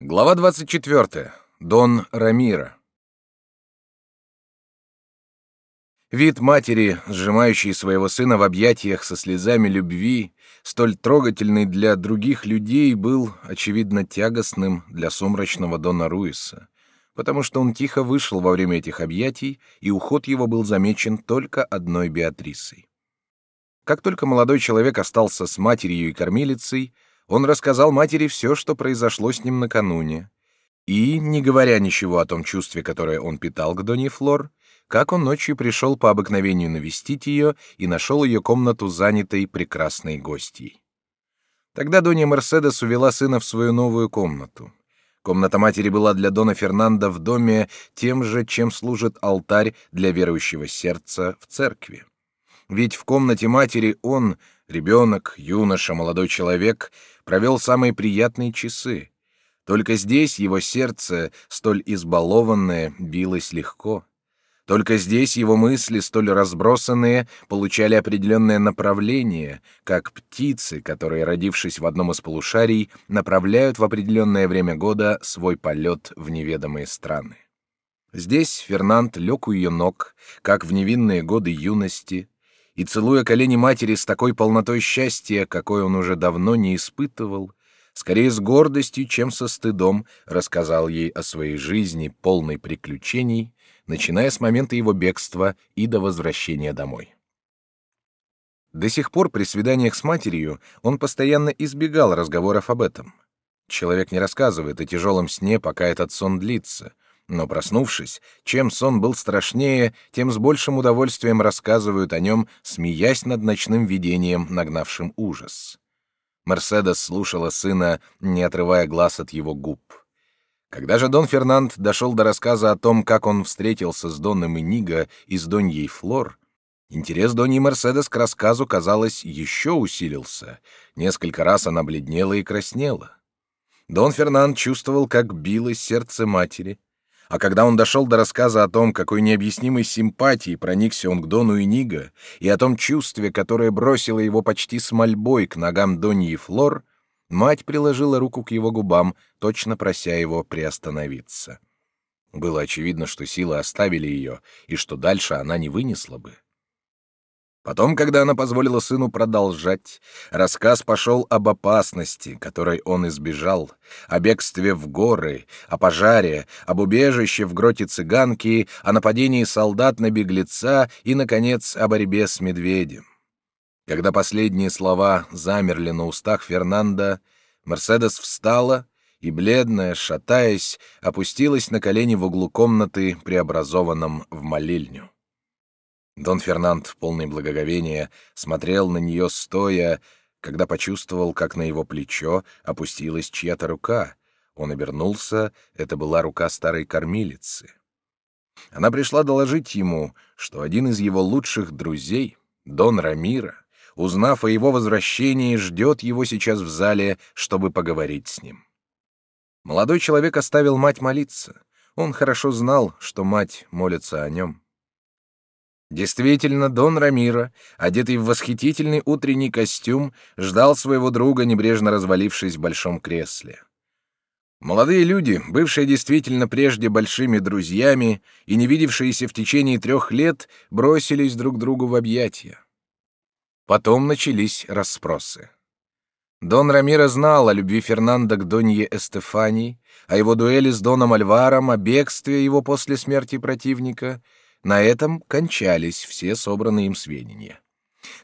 Глава 24. Дон Рамира. Вид матери, сжимающей своего сына в объятиях со слезами любви, столь трогательный для других людей, был, очевидно, тягостным для сумрачного Дона Руиса, потому что он тихо вышел во время этих объятий, и уход его был замечен только одной Беатрисой. Как только молодой человек остался с матерью и кормилицей, он рассказал матери все, что произошло с ним накануне, и, не говоря ничего о том чувстве, которое он питал к Донье Флор, как он ночью пришел по обыкновению навестить ее и нашел ее комнату занятой прекрасной гостьей. Тогда Донья Мерседес увела сына в свою новую комнату. Комната матери была для Дона Фернанда в доме тем же, чем служит алтарь для верующего сердца в церкви. Ведь в комнате матери он, ребенок, юноша, молодой человек, провел самые приятные часы. Только здесь его сердце, столь избалованное, билось легко. Только здесь его мысли, столь разбросанные, получали определенное направление, как птицы, которые, родившись в одном из полушарий, направляют в определенное время года свой полет в неведомые страны. Здесь Фернанд лег у ее ног, как в невинные годы юности, и, целуя колени матери с такой полнотой счастья, какой он уже давно не испытывал, скорее с гордостью, чем со стыдом, рассказал ей о своей жизни, полной приключений, начиная с момента его бегства и до возвращения домой. До сих пор при свиданиях с матерью он постоянно избегал разговоров об этом. Человек не рассказывает о тяжелом сне, пока этот сон длится — но проснувшись, чем сон был страшнее, тем с большим удовольствием рассказывают о нем, смеясь над ночным видением, нагнавшим ужас. Мерседес слушала сына, не отрывая глаз от его губ. Когда же Дон Фернанд дошел до рассказа о том, как он встретился с Донным Иниго и с Доньей Флор, интерес Доньи Мерседес к рассказу, казалось, еще усилился. Несколько раз она бледнела и краснела. Дон Фернанд чувствовал, как билось сердце матери, а когда он дошел до рассказа о том, какой необъяснимой симпатией проникся он к Дону Иниго, и о том чувстве, которое бросило его почти с мольбой к ногам Доньи Флор, мать приложила руку к его губам, точно прося его приостановиться. Было очевидно, что силы оставили ее, и что дальше она не вынесла бы. Потом, когда она позволила сыну продолжать, рассказ пошел об опасности, которой он избежал, о бегстве в горы, о пожаре, об убежище в гроте цыганки, о нападении солдат на беглеца и, наконец, о борьбе с медведем. Когда последние слова замерли на устах Фернанда, Мерседес встала и, бледная, шатаясь, опустилась на колени в углу комнаты, преобразованном в молельню. Дон Фернанд, полный благоговения, смотрел на нее стоя, когда почувствовал, как на его плечо опустилась чья-то рука. Он обернулся, это была рука старой кормилицы. Она пришла доложить ему, что один из его лучших друзей, Дон Рамира, узнав о его возвращении, ждет его сейчас в зале, чтобы поговорить с ним. Молодой человек оставил мать молиться. Он хорошо знал, что мать молится о нем. Действительно, Дон Рамира, одетый в восхитительный утренний костюм, ждал своего друга, небрежно развалившись в большом кресле. Молодые люди, бывшие действительно прежде большими друзьями и не видевшиеся в течение трех лет, бросились друг другу в объятия. Потом начались расспросы. Дон Рамира знал о любви Фернандо к Донье Эстефании, о его дуэли с Доном Альваром, о бегстве его после смерти противника — на этом кончались все собранные им сведения.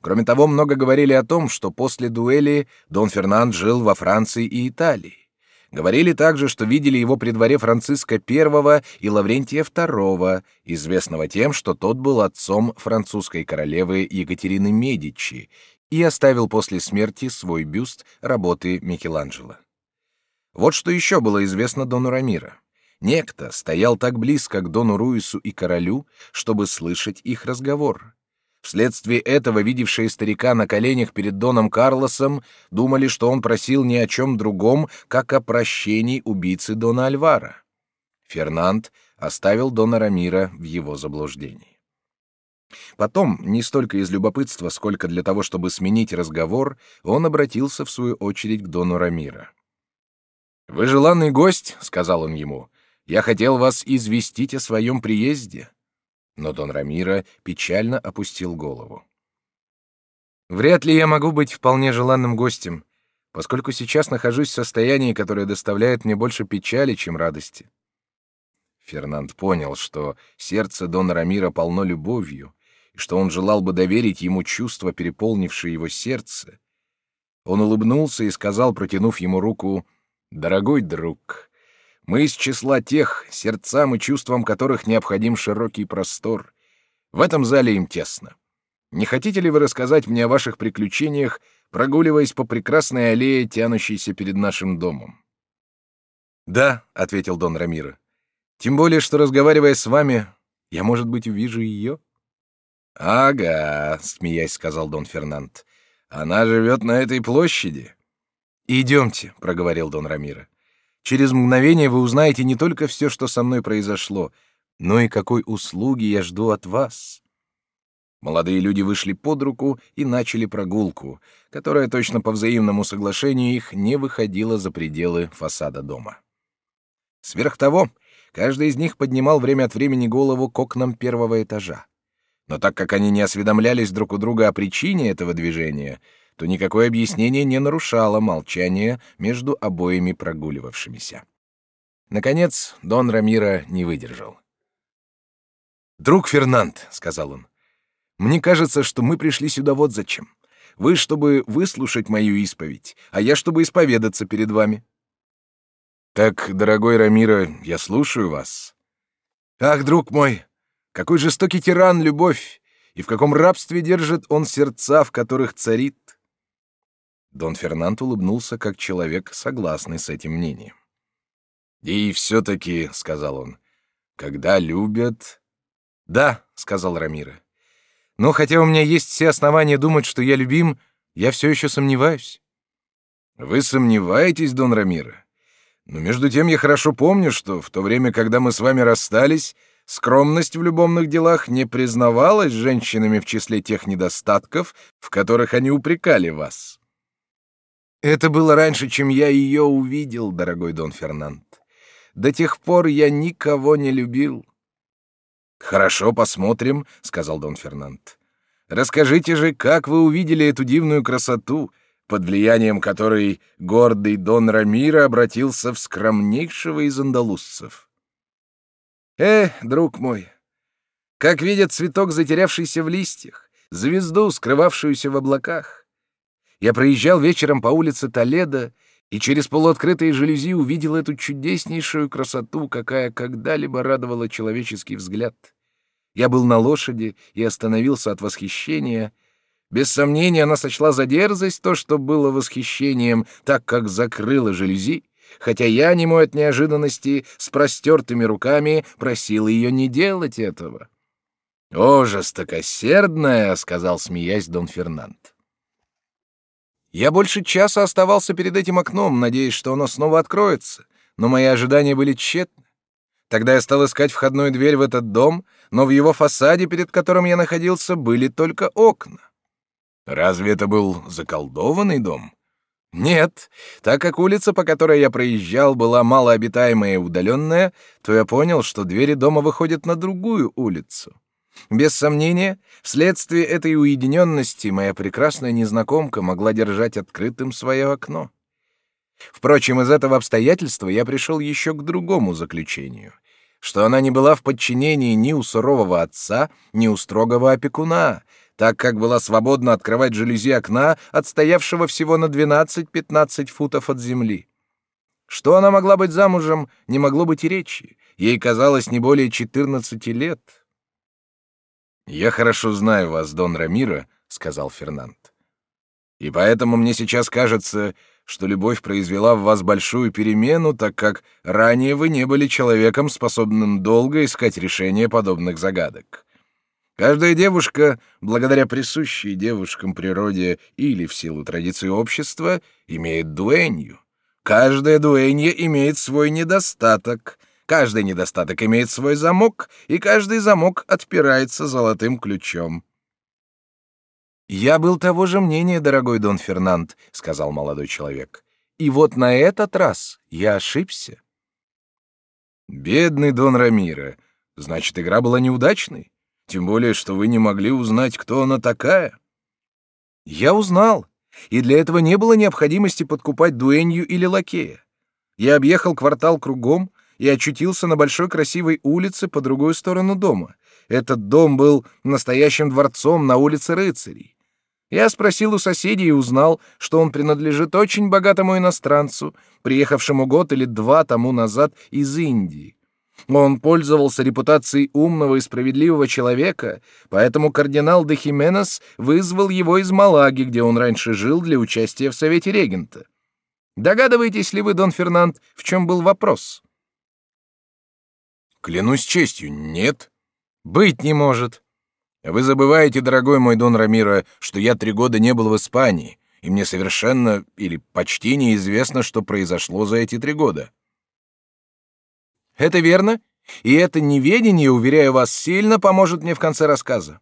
Кроме того, много говорили о том, что после дуэли Дон Фернанд жил во Франции и Италии. Говорили также, что видели его при дворе Франциска I и Лаврентия II, известного тем, что тот был отцом французской королевы Екатерины Медичи и оставил после смерти свой бюст работы Микеланджело. Вот что еще было известно Дону Рамира. Некто стоял так близко к Дону Руису и королю, чтобы слышать их разговор. Вследствие этого видевшие старика на коленях перед Доном Карлосом думали, что он просил ни о чем другом, как о прощении убийцы Дона Альвара. Фернанд оставил Дона Рамира в его заблуждении. Потом, не столько из любопытства, сколько для того, чтобы сменить разговор, он обратился в свою очередь к Дону Рамира. «Вы желанный гость», — сказал он ему. «Я хотел вас известить о своем приезде». Но Дон Рамира печально опустил голову. «Вряд ли я могу быть вполне желанным гостем, поскольку сейчас нахожусь в состоянии, которое доставляет мне больше печали, чем радости». Фернанд понял, что сердце Дона Рамира полно любовью, и что он желал бы доверить ему чувство, переполнившее его сердце. Он улыбнулся и сказал, протянув ему руку, «Дорогой друг, мы из числа тех, сердцам и чувствам которых необходим широкий простор. В этом зале им тесно. Не хотите ли вы рассказать мне о ваших приключениях, прогуливаясь по прекрасной аллее, тянущейся перед нашим домом?» «Да», — ответил Дон Рамира. Тем более, что, разговаривая с вами, я, может быть, увижу ее. «Ага», — смеясь сказал Дон Фернанд, — «она живет на этой площади». «Идемте», — проговорил Дон Рамира. «Через мгновение вы узнаете не только все, что со мной произошло, но и какой услуги я жду от вас». Молодые люди вышли под руку и начали прогулку, которая точно по взаимному соглашению их не выходила за пределы фасада дома. Сверх того, Каждый из них поднимал время от времени голову к окнам первого этажа. Но так как они не осведомлялись друг у друга о причине этого движения, то никакое объяснение не нарушало молчание между обоими прогуливавшимися. Наконец, Дон Рамира не выдержал. «Друг Фернанд», — сказал он, — «мне кажется, что мы пришли сюда вот зачем. Вы, чтобы выслушать мою исповедь, а я, чтобы исповедаться перед вами. Так, дорогой Рамира, я слушаю вас. Ах, друг мой, какой жестокий тиран любовь, и в каком рабстве держит он сердца, в которых царит. Дон Фернанд улыбнулся, как человек, согласный с этим мнением. «И все-таки», — сказал он, — «когда любят...» «Да», — сказал Рамира. «Но хотя у меня есть все основания думать, что я любим, я все еще сомневаюсь». «Вы сомневаетесь, Дон Рамира? Но между тем я хорошо помню, что в то время, когда мы с вами расстались, скромность в любовных делах не признавалась женщинами в числе тех недостатков, в которых они упрекали вас. Это было раньше, чем я ее увидел, дорогой Дон Фернанд. До тех пор я никого не любил. Хорошо, посмотрим, сказал Дон Фернанд. Расскажите же, как вы увидели эту дивную красоту, под влиянием которой гордый Дон Рамира обратился в скромнейшего из андалузцев. «Э, друг мой, как видят цветок, затерявшийся в листьях, звезду, скрывавшуюся в облаках. Я проезжал вечером по улице Толедо и через полуоткрытые жалюзи увидел эту чудеснейшую красоту, какая когда-либо радовала человеческий взгляд. Я был на лошади и остановился от восхищения — без сомнения, она сочла за дерзость то, что было восхищением, так как закрыла жалюзи, хотя я, немой от неожиданности, с простертыми руками просил ее не делать этого. «О, жестокосердная!» — сказал, смеясь Дон Фернанд. Я больше часа оставался перед этим окном, надеясь, что оно снова откроется, но мои ожидания были тщетны. Тогда я стал искать входную дверь в этот дом, но в его фасаде, перед которым я находился, были только окна. Разве это был заколдованный дом? Нет, так как улица, по которой я проезжал, была малообитаемая и удаленная, то я понял, что двери дома выходят на другую улицу. Без сомнения, вследствие этой уединенности моя прекрасная незнакомка могла держать открытым свое окно. Впрочем, из этого обстоятельства я пришел еще к другому заключению, что она не была в подчинении ни у сурового отца, ни у строгого опекуна, так как была свободна открывать жалюзи окна, отстоявшего всего на 12-15 футов от земли. Что она могла быть замужем, не могло быть и речи. Ей казалось не более 14 лет. «Я хорошо знаю вас, Дон Рамира», — сказал Фернанд. «И поэтому мне сейчас кажется, что любовь произвела в вас большую перемену, так как ранее вы не были человеком, способным долго искать решение подобных загадок. Каждая девушка, благодаря присущей девушкам природе или в силу традиции общества, имеет дуэнью. Каждая дуэнья имеет свой недостаток. Каждый недостаток имеет свой замок, и каждый замок отпирается золотым ключом. «Я был того же мнения, дорогой Дон Фернанд», — сказал молодой человек. И вот на этот раз я ошибся. Бедный Дон Рамира. Значит, игра была неудачной? Тем более, что вы не могли узнать, кто она такая. Я узнал, и для этого не было необходимости подкупать дуэнью или лакея. Я объехал квартал кругом и очутился на большой красивой улице по другую сторону дома. Этот дом был настоящим дворцом на улице рыцарей. Я спросил у соседей и узнал, что он принадлежит очень богатому иностранцу, приехавшему год или два тому назад из Индии. Он пользовался репутацией умного и справедливого человека, поэтому кардинал де Хименес вызвал его из Малаги, где он раньше жил, для участия в Совете регента. Догадываетесь ли вы, Дон Фернанд, в чем был вопрос? Клянусь честью, нет. Быть не может. Вы забываете, дорогой мой Дон Рамиро, что я три года не был в Испании, и мне совершенно или почти неизвестно, что произошло за эти три года. Это верно, и это неведение, уверяю вас, сильно поможет мне в конце рассказа.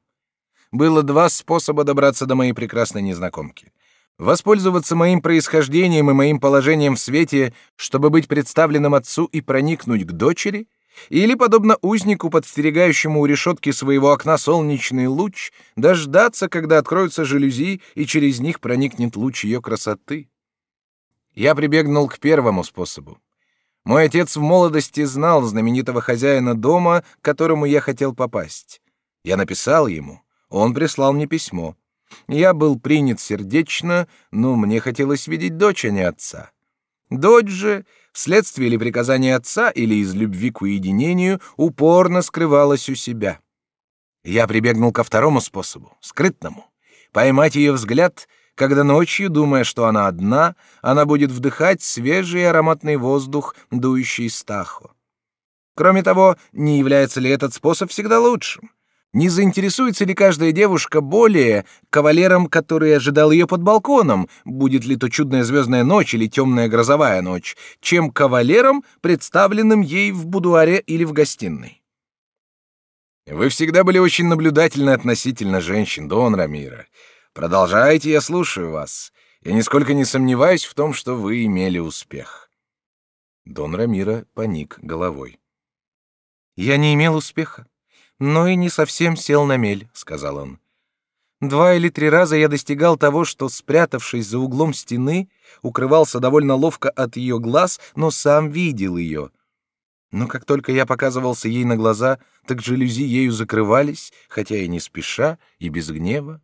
Было два способа добраться до моей прекрасной незнакомки. Воспользоваться моим происхождением и моим положением в свете, чтобы быть представленным отцу и проникнуть к дочери, или, подобно узнику, подстерегающему у решетки своего окна солнечный луч, дождаться, когда откроются жалюзи, и через них проникнет луч ее красоты. Я прибегнул к первому способу. Мой отец в молодости знал знаменитого хозяина дома, к которому я хотел попасть. Я написал ему, он прислал мне письмо. Я был принят сердечно, но мне хотелось видеть дочь, а не отца. Дочь же, вследствие ли приказания отца или из любви к уединению, упорно скрывалась у себя. Я прибегнул ко второму способу, скрытному. Поймать ее взгляд — когда ночью, думая, что она одна, она будет вдыхать свежий ароматный воздух, дующий из Тахо. Кроме того, не является ли этот способ всегда лучшим? Не заинтересуется ли каждая девушка более кавалером, который ожидал ее под балконом, будет ли то чудная звездная ночь или темная грозовая ночь, чем кавалером, представленным ей в будуаре или в гостиной? Вы всегда были очень наблюдательны относительно женщин, Дон Рамира. Продолжайте, я слушаю вас. Я нисколько не сомневаюсь в том, что вы имели успех. Дон Рамира поник головой. Я не имел успеха, но и не совсем сел на мель, сказал он. Два или три раза я достигал того, что, спрятавшись за углом стены, укрывался довольно ловко от ее глаз, но сам видел ее. Но как только я показывался ей на глаза, так жалюзи ею закрывались, хотя и не спеша, и без гнева.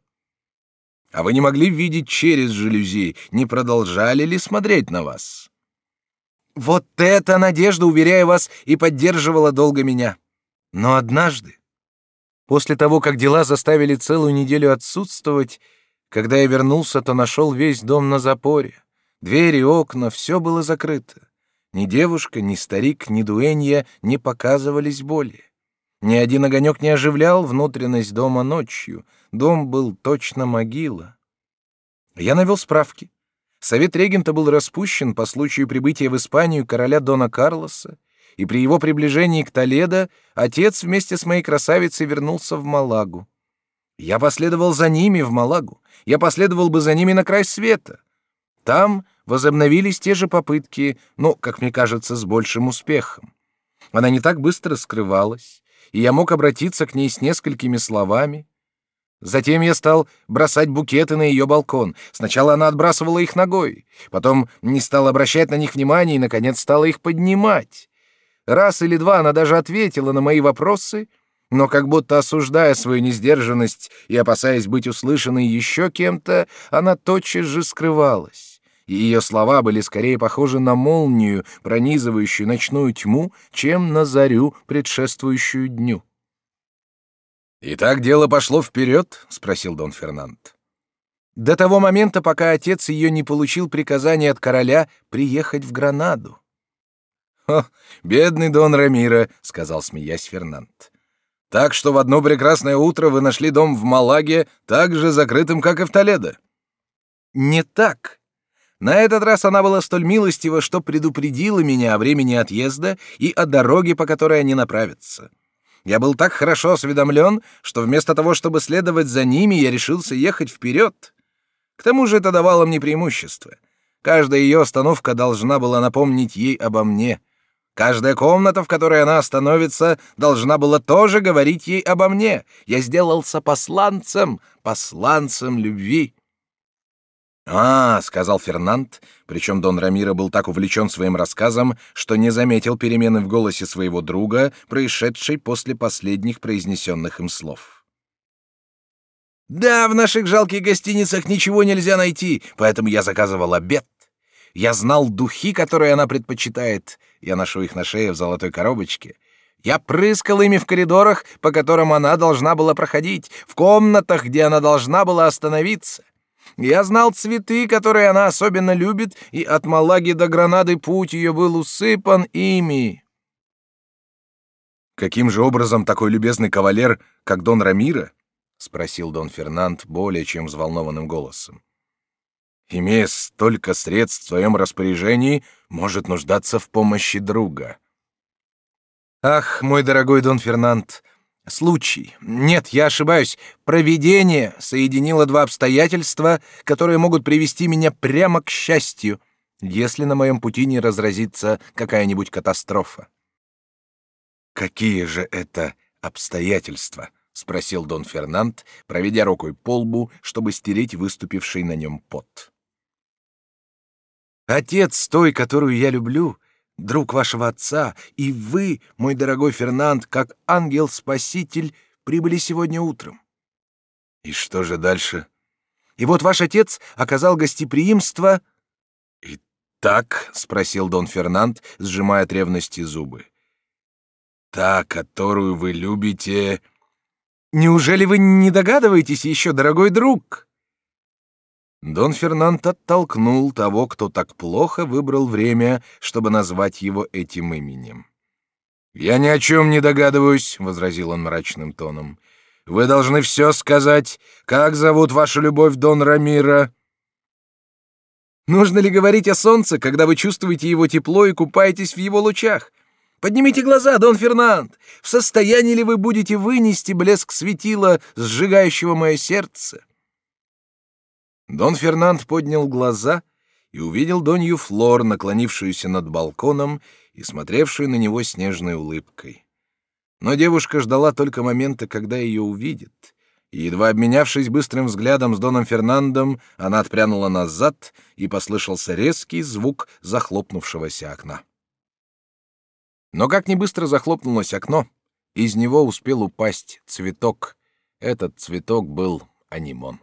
А вы не могли видеть через жалюзи, не продолжали ли смотреть на вас? Вот эта надежда, уверяю вас, и поддерживала долго меня. Но однажды, после того, как дела заставили целую неделю отсутствовать, когда я вернулся, то нашел весь дом на запоре. Двери, окна, все было закрыто. Ни девушка, ни старик, ни дуэнья не показывались более. Ни один огонек не оживлял внутренность дома ночью. Дом был точно могила. Я навел справки. Совет регента был распущен по случаю прибытия в Испанию короля Дона Карлоса, и при его приближении к Толедо отец вместе с моей красавицей вернулся в Малагу. Я последовал за ними в Малагу. Я последовал бы за ними на край света. Там возобновились те же попытки, но, как мне кажется, с большим успехом. Она не так быстро скрывалась, и я мог обратиться к ней с несколькими словами. Затем я стал бросать букеты на ее балкон. Сначала она отбрасывала их ногой, потом не стал обращать на них внимания и, наконец, стала их поднимать. Раз или два она даже ответила на мои вопросы, но как будто осуждая свою несдержанность и опасаясь быть услышанной еще кем-то, она тотчас же скрывалась и ее слова были скорее похожи на молнию, пронизывающую ночную тьму, чем на зарю, предшествующую дню. «И так дело пошло вперед?» — спросил Дон Фернанд. «До того момента, пока отец ее не получил приказание от короля приехать в Гранаду». «О, бедный Дон Рамира», — сказал, смеясь Фернанд. «Так что в одно прекрасное утро вы нашли дом в Малаге так же закрытым, как и в Толедо». «Не так», на этот раз она была столь милостива, что предупредила меня о времени отъезда и о дороге, по которой они направятся. Я был так хорошо осведомлен, что вместо того, чтобы следовать за ними, я решился ехать вперед. К тому же это давало мне преимущество. Каждая ее остановка должна была напомнить ей обо мне. Каждая комната, в которой она остановится, должна была тоже говорить ей обо мне. Я сделался посланцем, посланцем любви. «А, — сказал Фернанд, причем Дон Рамиро был так увлечен своим рассказом, что не заметил перемены в голосе своего друга, происшедшей после последних произнесенных им слов. «Да, в наших жалких гостиницах ничего нельзя найти, поэтому я заказывал обед. Я знал духи, которые она предпочитает. Я ношу их на шее в золотой коробочке. Я прыскал ими в коридорах, по которым она должна была проходить, в комнатах, где она должна была остановиться. Я знал цветы, которые она особенно любит, и от Малаги до Гранады путь ее был усыпан ими. Каким же образом такой любезный кавалер, как Дон Рамира, — спросил Дон Фернанд более чем взволнованным голосом. «Имея столько средств в своем распоряжении, может нуждаться в помощи друга». «Ах, мой дорогой Дон Фернанд, случай. Нет, я ошибаюсь. Провидение соединило два обстоятельства, которые могут привести меня прямо к счастью, если на моем пути не разразится какая-нибудь катастрофа». «Какие же это обстоятельства?» — спросил Дон Фернанд, проведя рукой по лбу, чтобы стереть выступивший на нем пот. «Отец той, которую я люблю, друг вашего отца, и вы, мой дорогой Фернанд, как ангел-спаситель, прибыли сегодня утром». «И что же дальше?» «И вот ваш отец оказал гостеприимство...» «И так?» — спросил Дон Фернанд, сжимая от ревности зубы. «Та, которую вы любите...» Неужели вы не догадываетесь еще, дорогой друг?» Дон Фернанд оттолкнул того, кто так плохо выбрал время, чтобы назвать его этим именем. «Я ни о чем не догадываюсь», — возразил он мрачным тоном. «Вы должны все сказать. Как зовут вашу любовь, Дон Рамира?» «Нужно ли говорить о солнце, когда вы чувствуете его тепло и купаетесь в его лучах? Поднимите глаза, Дон Фернанд! В состоянии ли вы будете вынести блеск светила, сжигающего мое сердце?» Дон Фернанд поднял глаза и увидел Донью Флор, наклонившуюся над балконом и смотревшую на него с нежной улыбкой. Но девушка ждала только момента, когда ее увидит, и, едва обменявшись быстрым взглядом с Доном Фернандом, она отпрянула назад, и послышался резкий звук захлопнувшегося окна. Но как не быстро захлопнулось окно, из него успел упасть цветок. Этот цветок был анимон.